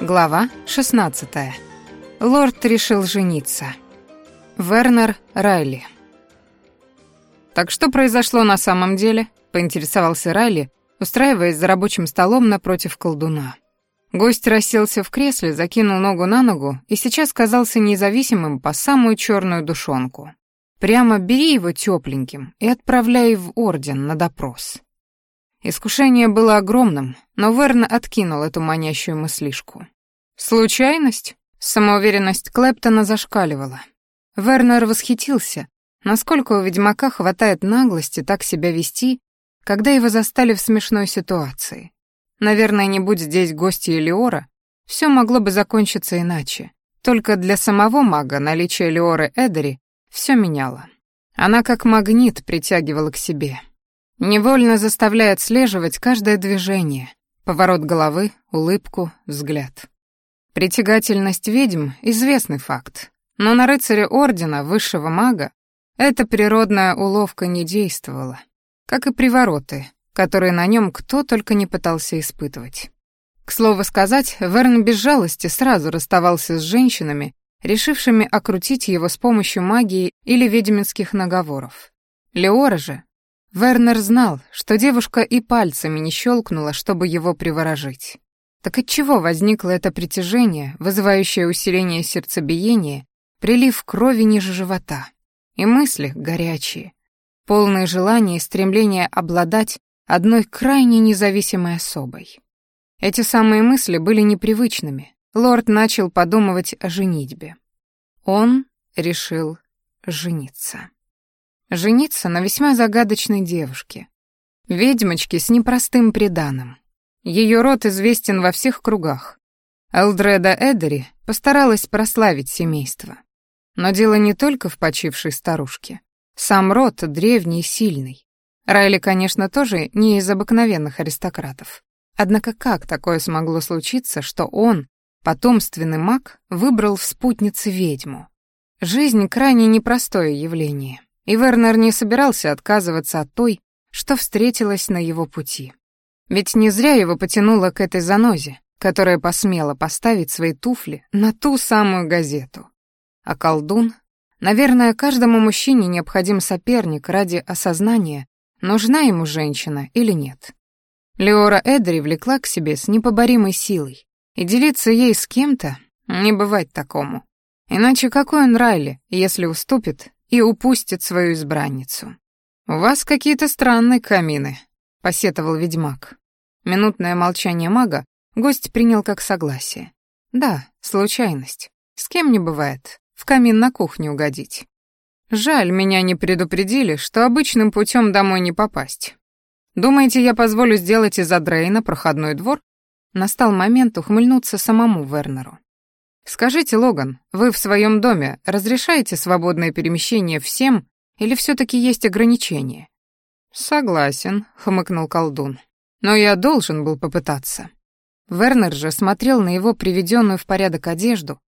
Глава 16. Лорд решил жениться. Вернер Райли. «Так что произошло на самом деле?» — поинтересовался Райли, устраиваясь за рабочим столом напротив колдуна. Гость расселся в кресле, закинул ногу на ногу и сейчас казался независимым по самую черную душонку. Прямо бери его тепленьким и отправляй в орден на допрос. Искушение было огромным, но Верн откинул эту манящую мыслишку. «Случайность?» Самоуверенность Клэптона зашкаливала. Вернер восхитился, насколько у ведьмака хватает наглости так себя вести, когда его застали в смешной ситуации. Наверное, не будь здесь гости Элиора, все могло бы закончиться иначе. Только для самого мага наличие Элиоры Эдери все меняло. Она как магнит притягивала к себе невольно заставляя отслеживать каждое движение, поворот головы, улыбку, взгляд. Притягательность ведьм — известный факт, но на рыцаре Ордена, высшего мага, эта природная уловка не действовала, как и привороты, которые на нем кто только не пытался испытывать. К слову сказать, Верн без жалости сразу расставался с женщинами, решившими окрутить его с помощью магии или ведьминских наговоров. Леора же, Вернер знал, что девушка и пальцами не щелкнула, чтобы его приворожить. Так отчего возникло это притяжение, вызывающее усиление сердцебиения, прилив крови ниже живота? И мысли горячие, полные желания и стремления обладать одной крайне независимой особой. Эти самые мысли были непривычными. Лорд начал подумывать о женитьбе. Он решил жениться. Жениться на весьма загадочной девушке. Ведьмочке с непростым приданым. Ее род известен во всех кругах. Элдреда Эдери постаралась прославить семейство. Но дело не только в почившей старушке. Сам род древний и сильный. Райли, конечно, тоже не из обыкновенных аристократов. Однако как такое смогло случиться, что он, потомственный маг, выбрал в спутнице ведьму? Жизнь крайне непростое явление и Вернер не собирался отказываться от той, что встретилась на его пути. Ведь не зря его потянуло к этой занозе, которая посмела поставить свои туфли на ту самую газету. А колдун? Наверное, каждому мужчине необходим соперник ради осознания, нужна ему женщина или нет. Леора Эдри влекла к себе с непоборимой силой, и делиться ей с кем-то не бывать такому. Иначе какой он Райли, если уступит и упустит свою избранницу. «У вас какие-то странные камины», — посетовал ведьмак. Минутное молчание мага гость принял как согласие. «Да, случайность. С кем не бывает. В камин на кухню угодить. Жаль, меня не предупредили, что обычным путем домой не попасть. Думаете, я позволю сделать из Адрейна проходной двор?» Настал момент ухмыльнуться самому Вернеру. Скажите, Логан, вы в своем доме разрешаете свободное перемещение всем или все таки есть ограничения? Согласен, хмыкнул колдун. Но я должен был попытаться. Вернер же смотрел на его приведенную в порядок одежду,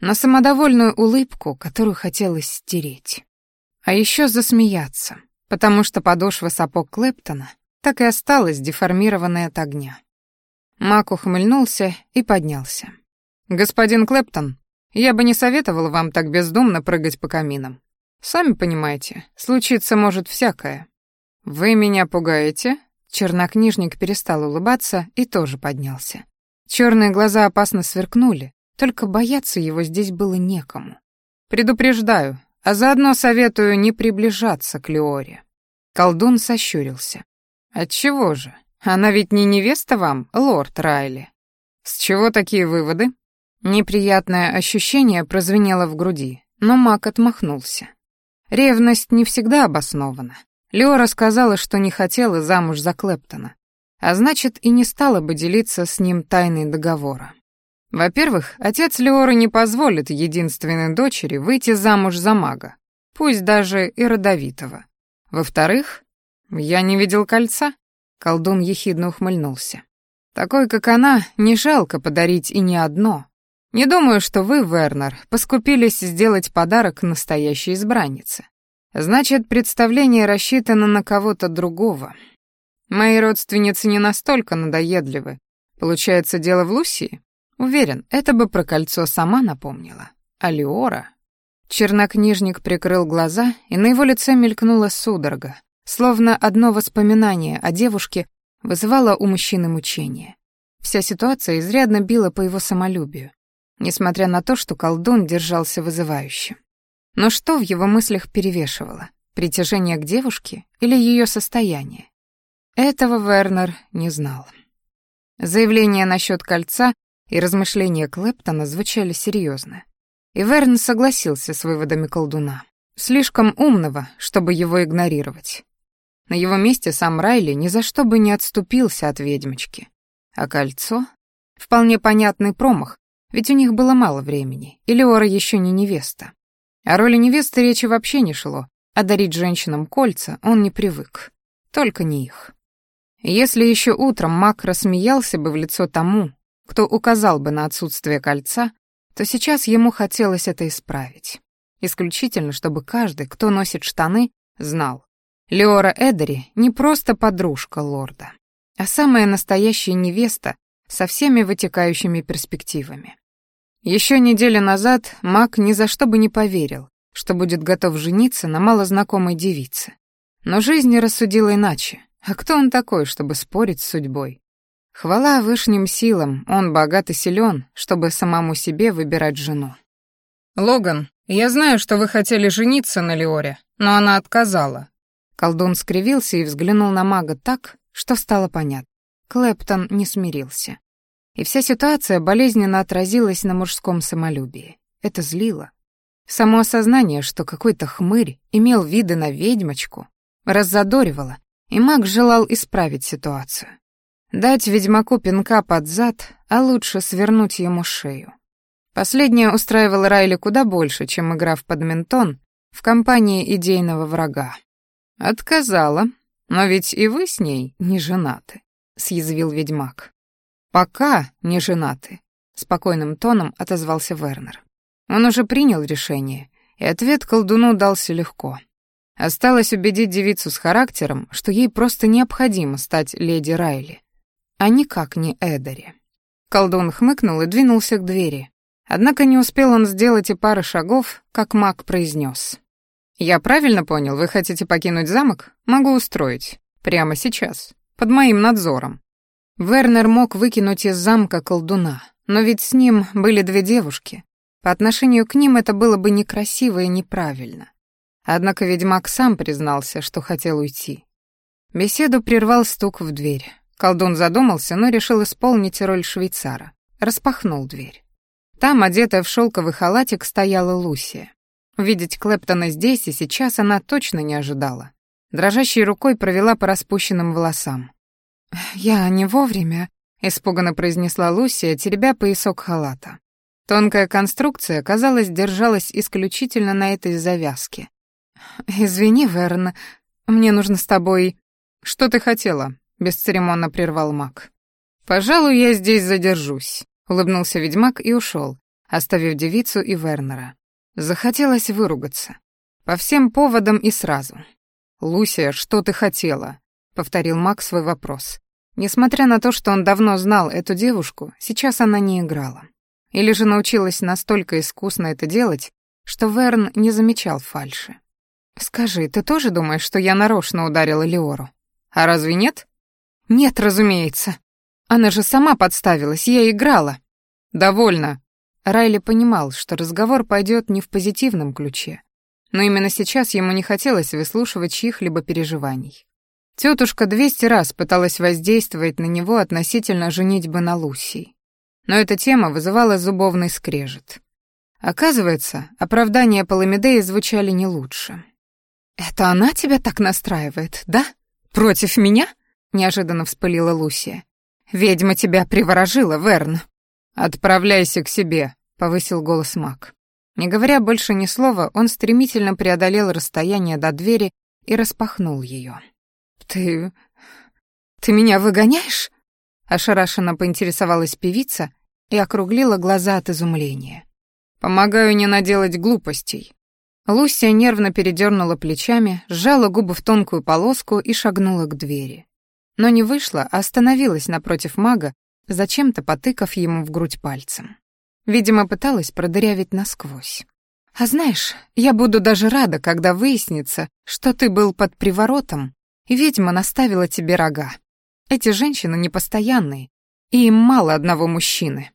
на самодовольную улыбку, которую хотелось стереть. А еще засмеяться, потому что подошва сапог Клэптона так и осталась деформированной от огня. Мак ухмыльнулся и поднялся. «Господин Клэптон, я бы не советовал вам так бездумно прыгать по каминам. Сами понимаете, случиться может всякое». «Вы меня пугаете?» Чернокнижник перестал улыбаться и тоже поднялся. Черные глаза опасно сверкнули, только бояться его здесь было некому. «Предупреждаю, а заодно советую не приближаться к Леоре». Колдун сощурился. «Отчего же? Она ведь не невеста вам, лорд Райли». «С чего такие выводы?» Неприятное ощущение прозвенело в груди, но Мак отмахнулся. Ревность не всегда обоснована. Леора сказала, что не хотела замуж за Клэптона, а значит, и не стала бы делиться с ним тайной договора. Во-первых, отец Леоры не позволит единственной дочери выйти замуж за мага, пусть даже и родовитого. Во-вторых, я не видел кольца, колдун ехидно ухмыльнулся. Такой, как она, не жалко подарить и не одно, не думаю, что вы, Вернер, поскупились сделать подарок настоящей избраннице. Значит, представление рассчитано на кого-то другого. Мои родственницы не настолько надоедливы. Получается, дело в Лусии? Уверен, это бы про кольцо сама напомнила. А Леора... Чернокнижник прикрыл глаза, и на его лице мелькнула судорога, словно одно воспоминание о девушке вызывало у мужчины мучение. Вся ситуация изрядно била по его самолюбию, несмотря на то, что колдун держался вызывающе. Но что в его мыслях перевешивало? Притяжение к девушке или ее состояние? Этого Вернер не знал. Заявление насчет кольца и размышления Клэптона звучали серьезно. И Верн согласился с выводами колдуна. Слишком умного, чтобы его игнорировать. На его месте сам Райли ни за что бы не отступился от ведьмочки. А кольцо? Вполне понятный промах, ведь у них было мало времени, и Леора еще не невеста. О роли невесты речи вообще не шло, а дарить женщинам кольца он не привык. Только не их. Если еще утром Мак рассмеялся бы в лицо тому, кто указал бы на отсутствие кольца, то сейчас ему хотелось это исправить. Исключительно, чтобы каждый, кто носит штаны, знал. Леора Эдери не просто подружка лорда, а самая настоящая невеста со всеми вытекающими перспективами. Еще неделю назад Мак ни за что бы не поверил, что будет готов жениться на малознакомой девице. Но жизнь рассудила иначе. А кто он такой, чтобы спорить с судьбой? Хвала высшим силам, он богат и силен, чтобы самому себе выбирать жену. «Логан, я знаю, что вы хотели жениться на Леоре, но она отказала». Колдун скривился и взглянул на мага так, что стало понятно. Клэптон не смирился. И вся ситуация болезненно отразилась на мужском самолюбии. Это злило. Само осознание, что какой-то хмырь имел виды на ведьмочку, раззадоривало, и маг желал исправить ситуацию. Дать ведьмаку пинка под зад, а лучше свернуть ему шею. Последнее устраивало Райли куда больше, чем игра в подментон в компании идейного врага. «Отказала, но ведь и вы с ней не женаты», — съязвил ведьмак. «Пока не женаты», — спокойным тоном отозвался Вернер. Он уже принял решение, и ответ колдуну дался легко. Осталось убедить девицу с характером, что ей просто необходимо стать леди Райли, а никак не Эдари. Колдун хмыкнул и двинулся к двери. Однако не успел он сделать и пары шагов, как маг произнес. «Я правильно понял, вы хотите покинуть замок? Могу устроить. Прямо сейчас. Под моим надзором». Вернер мог выкинуть из замка колдуна, но ведь с ним были две девушки, по отношению к ним это было бы некрасиво и неправильно. Однако ведьмак сам признался, что хотел уйти. Беседу прервал стук в дверь. Колдун задумался, но решил исполнить роль швейцара. Распахнул дверь. Там, одетая в шелковый халатик, стояла Лусия. Увидеть Клэптона здесь и сейчас она точно не ожидала. Дрожащей рукой провела по распущенным волосам. «Я не вовремя», — испуганно произнесла Лусия, теребя поясок халата. Тонкая конструкция, казалось, держалась исключительно на этой завязке. «Извини, Верн, мне нужно с тобой...» «Что ты хотела?» — бесцеремонно прервал маг. «Пожалуй, я здесь задержусь», — улыбнулся ведьмак и ушел, оставив девицу и Вернера. Захотелось выругаться. По всем поводам и сразу. «Лусия, что ты хотела?» — повторил маг свой вопрос. Несмотря на то, что он давно знал эту девушку, сейчас она не играла. Или же научилась настолько искусно это делать, что Верн не замечал фальши. «Скажи, ты тоже думаешь, что я нарочно ударила Леору? А разве нет?» «Нет, разумеется. Она же сама подставилась, я играла». «Довольно». Райли понимал, что разговор пойдет не в позитивном ключе. Но именно сейчас ему не хотелось выслушивать чьих-либо переживаний. Тетушка двести раз пыталась воздействовать на него относительно женитьбы на Лусии но эта тема вызывала зубовный скрежет. Оказывается, оправдания Паламидеи звучали не лучше. «Это она тебя так настраивает, да? Против меня?» — неожиданно вспылила Лусия. «Ведьма тебя приворожила, Верн». «Отправляйся к себе», — повысил голос маг. Не говоря больше ни слова, он стремительно преодолел расстояние до двери и распахнул ее. «Ты... ты меня выгоняешь?» Ошарашенно поинтересовалась певица и округлила глаза от изумления. «Помогаю не наделать глупостей». Лусия нервно передернула плечами, сжала губы в тонкую полоску и шагнула к двери. Но не вышла, а остановилась напротив мага, зачем-то потыкав ему в грудь пальцем. Видимо, пыталась продырявить насквозь. «А знаешь, я буду даже рада, когда выяснится, что ты был под приворотом, и ведьма наставила тебе рога. Эти женщины непостоянные, и им мало одного мужчины».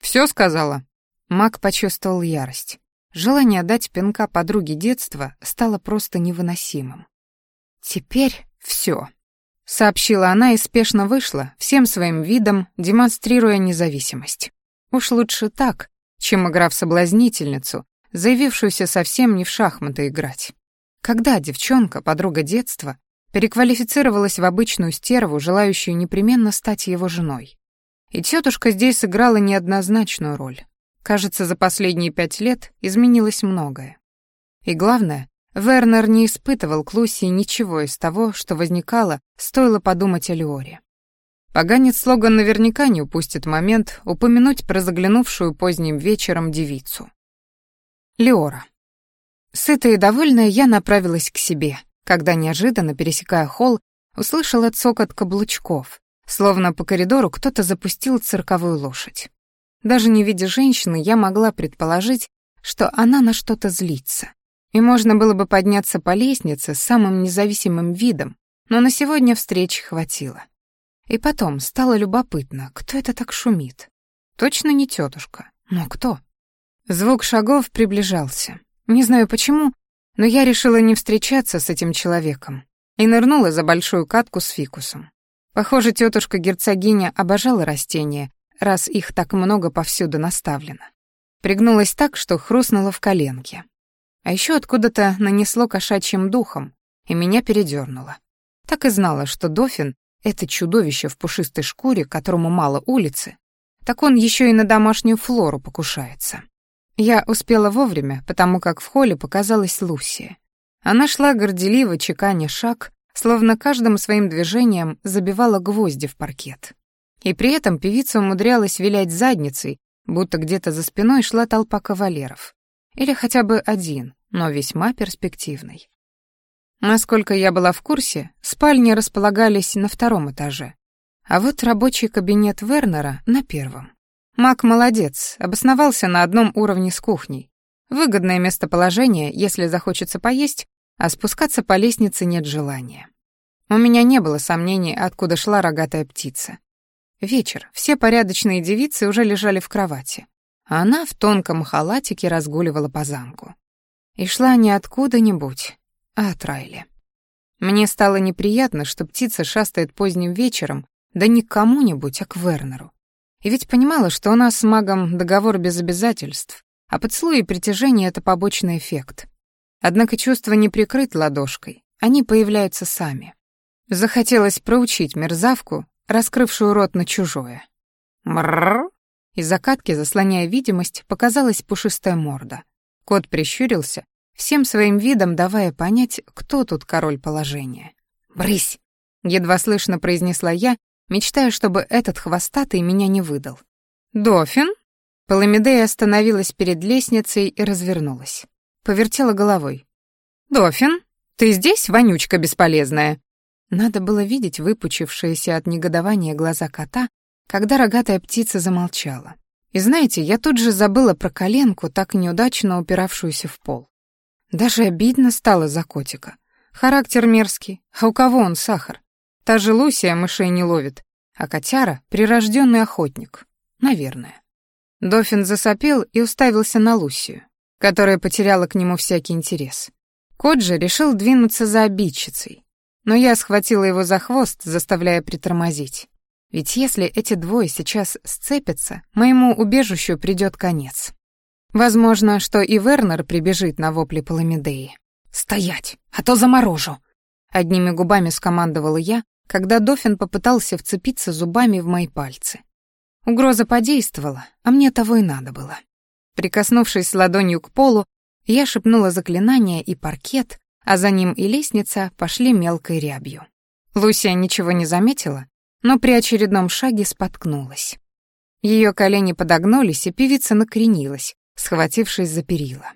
«Всё сказала?» Мак почувствовал ярость. Желание дать пинка подруге детства стало просто невыносимым. «Теперь всё», — сообщила она и спешно вышла, всем своим видом демонстрируя независимость. Уж лучше так, чем игра в соблазнительницу, заявившуюся совсем не в шахматы играть. Когда девчонка, подруга детства, переквалифицировалась в обычную стерву, желающую непременно стать его женой. И тетушка здесь сыграла неоднозначную роль. Кажется, за последние пять лет изменилось многое. И главное, Вернер не испытывал к Луси ничего из того, что возникало, стоило подумать о Леоре. Поганец слоган наверняка не упустит момент упомянуть про заглянувшую поздним вечером девицу. Леора. Сытая и довольная, я направилась к себе, когда, неожиданно пересекая холл, услышала цокот каблучков, словно по коридору кто-то запустил цирковую лошадь. Даже не видя женщины, я могла предположить, что она на что-то злится. И можно было бы подняться по лестнице с самым независимым видом, но на сегодня встречи хватило. И потом стало любопытно, кто это так шумит. Точно не тетушка. Но кто? Звук шагов приближался. Не знаю почему, но я решила не встречаться с этим человеком и нырнула за большую катку с фикусом. Похоже, тетушка-герцогиня обожала растения, раз их так много повсюду наставлено. Пригнулась так, что хрустнула в коленке. А еще откуда-то нанесло кошачьим духом, и меня передернуло. Так и знала, что Дофин это чудовище в пушистой шкуре, которому мало улицы, так он еще и на домашнюю флору покушается. Я успела вовремя, потому как в холле показалась Лусия. Она шла горделиво, чеканя шаг, словно каждым своим движением забивала гвозди в паркет. И при этом певица умудрялась вилять задницей, будто где-то за спиной шла толпа кавалеров. Или хотя бы один, но весьма перспективный. Насколько я была в курсе, спальни располагались на втором этаже. А вот рабочий кабинет Вернера на первом. Мак молодец, обосновался на одном уровне с кухней. Выгодное местоположение, если захочется поесть, а спускаться по лестнице нет желания. У меня не было сомнений, откуда шла рогатая птица. Вечер, все порядочные девицы уже лежали в кровати, а она в тонком халатике разгуливала по замку. И шла не откуда-нибудь, а от Райли. Мне стало неприятно, что птица шастает поздним вечером, да не к кому-нибудь, а к Вернеру. И ведь понимала, что у нас с магом договор без обязательств, а поцелуи и притяжение — это побочный эффект. Однако чувство не прикрыть ладошкой, они появляются сами. Захотелось проучить мерзавку, раскрывшую рот на чужое. Мрррр. Из закатки, заслоняя видимость, показалась пушистая морда. Кот прищурился всем своим видом давая понять, кто тут король положения. «Брысь!» — едва слышно произнесла я, мечтая, чтобы этот хвостатый меня не выдал. «Дофин?» Паламидея остановилась перед лестницей и развернулась. Повертела головой. «Дофин, ты здесь, вонючка бесполезная?» Надо было видеть выпучившиеся от негодования глаза кота, когда рогатая птица замолчала. И знаете, я тут же забыла про коленку, так неудачно упиравшуюся в пол. Даже обидно стало за котика. Характер мерзкий, а у кого он сахар? Та же Лусия мышей не ловит, а котяра — прирожденный охотник. Наверное. Дофин засопел и уставился на Лусию, которая потеряла к нему всякий интерес. Кот же решил двинуться за обидчицей, но я схватила его за хвост, заставляя притормозить. Ведь если эти двое сейчас сцепятся, моему убежищу придет конец. Возможно, что и Вернер прибежит на вопли Паламидеи. «Стоять, а то заморожу!» Одними губами скомандовала я, когда Дофин попытался вцепиться зубами в мои пальцы. Угроза подействовала, а мне того и надо было. Прикоснувшись ладонью к полу, я шепнула заклинание, и паркет, а за ним и лестница пошли мелкой рябью. Лусия ничего не заметила, но при очередном шаге споткнулась. Ее колени подогнулись, и певица накренилась, схватившись за перила.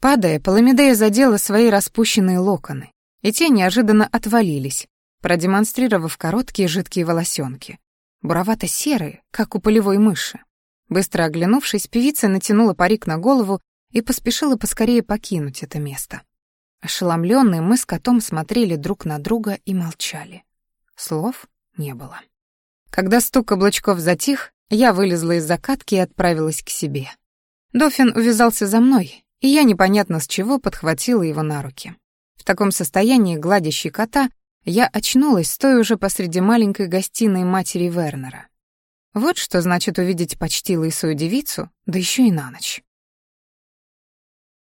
Падая, Паламидея задела свои распущенные локоны, и те неожиданно отвалились, продемонстрировав короткие жидкие волосенки. буровато-серые, как у полевой мыши. Быстро оглянувшись, певица натянула парик на голову и поспешила поскорее покинуть это место. Ошеломленные мы с котом смотрели друг на друга и молчали. Слов не было. Когда стук каблучков затих, я вылезла из закатки и отправилась к себе. Дофин увязался за мной, и я непонятно с чего подхватила его на руки. В таком состоянии, гладящий кота, я очнулась, стоя уже посреди маленькой гостиной матери Вернера. Вот что значит увидеть почти лысую девицу, да еще и на ночь.